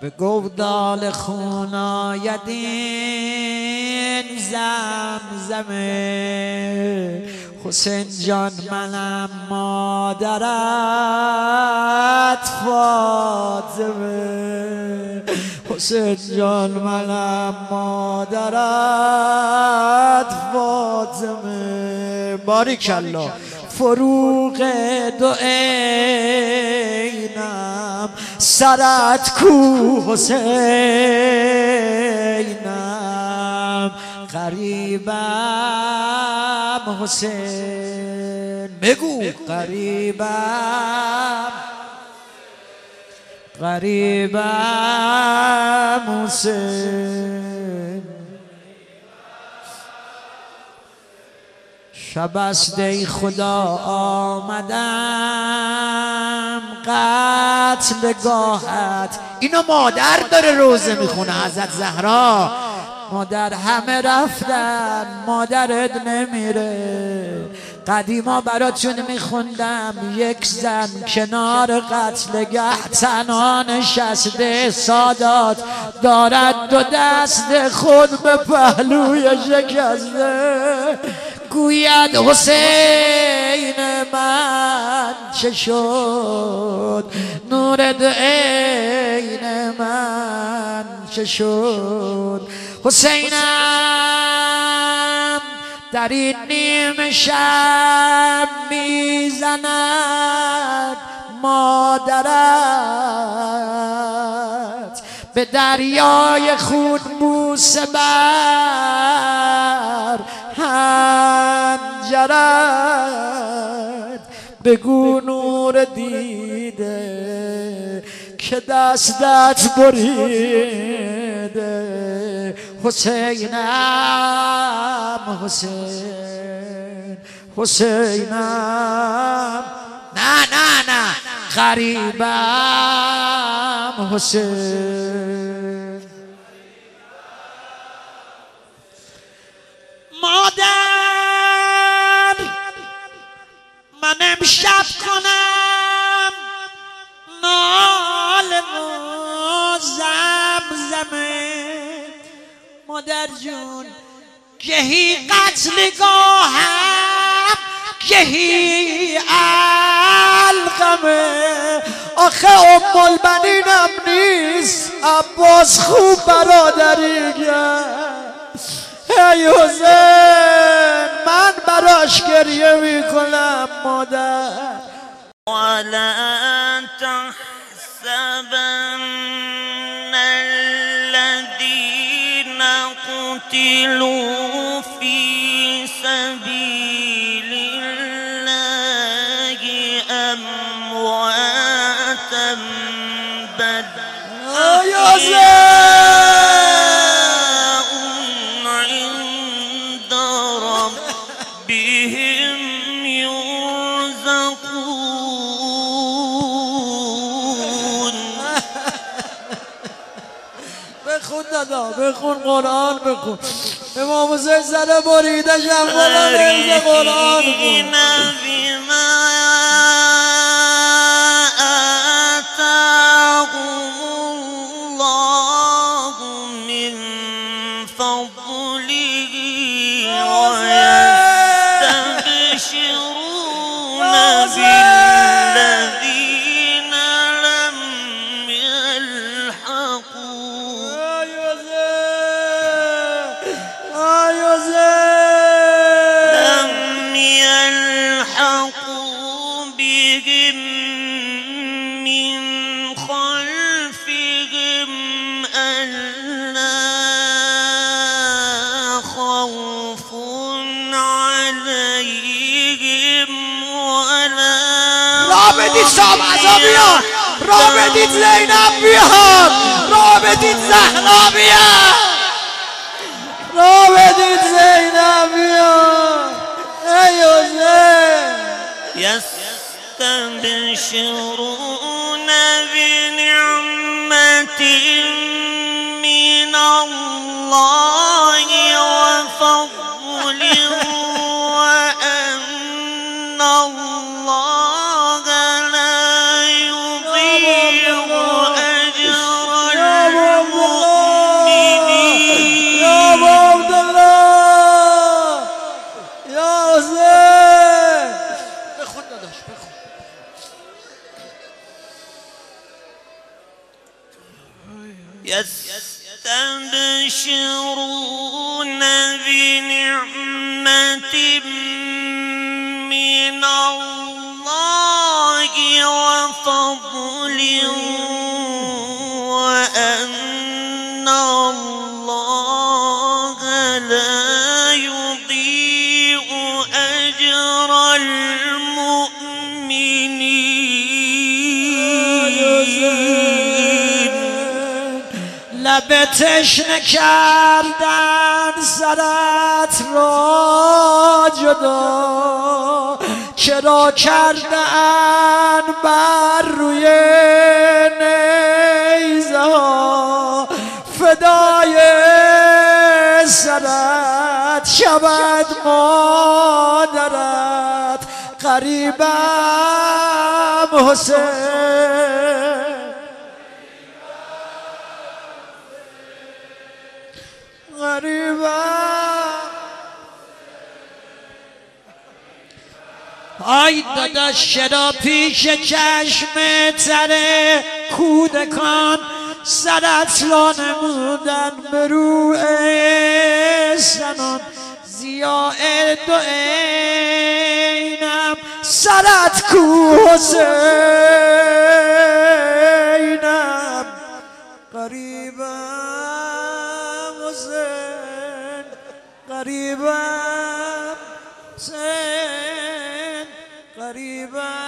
به گودال خون آیدین زمزمه حسین جان منم مادرت فاطمه. حسین جان منم مادرت فاطمه. باریکالله فروغ دو اینم سرت کو حسینم قریبم حسین. بگو. قریبم قریبم حسین. شب است ای خدا آمدم. قتل گاهت. اینو مادر داره روزه می‌خونه حضرت زهرا. مادر همه رفتن مادرت نمیره. قدیما براتون میخوندم یک زن کنار قتلگه تنها نشسته سادات دارد دو دست خود به پهلوی شکسته. گوید حسین من چه شد؟ نور عین من چه شد؟ حسینم در این نیم شب می‌زند مادرت. به دریای خون بوسه بر هنجرت بگو نور دیده که دستت بریده. حسینم حسین حسینم نه نه نه. غریبم حسین. امشب کنم. نال و زمزمه. مادر جون گهی قتلگاهم گهی القمه آخه ام البنینم نیست عباس خوب برادری کرد ای حسین. براش گریه میکنم مادر ولا تحسبن الذين قتلوا في سبيل الله أمواتا بل بخون دادا بخون قرآن بخون. امام حسین سر بریده شم بالا نرزه قرآن بخون. فضله ويستبشرون خوف عليهم ولا راه بدید شام عزا بیاد راه بدید زینب بیاد راه بدید زهرا بیاد راه بدید زینب بیاد ای حسین يستبشرون بنعمة من الله. يستبشرون بنعمة من الله وفضل لب تشنه کردن سرت را جدا. چرا کردن بر روی نیزه ها؟ فدای سرت شود مادرت. قریبم حسین. غریبا آی دادا شدا پیش چشم تر کودکان سرت لا نمودن به روح زنان. زیاء دو اینم سرت کو حسینم قریبم قريبا حسين قريبا.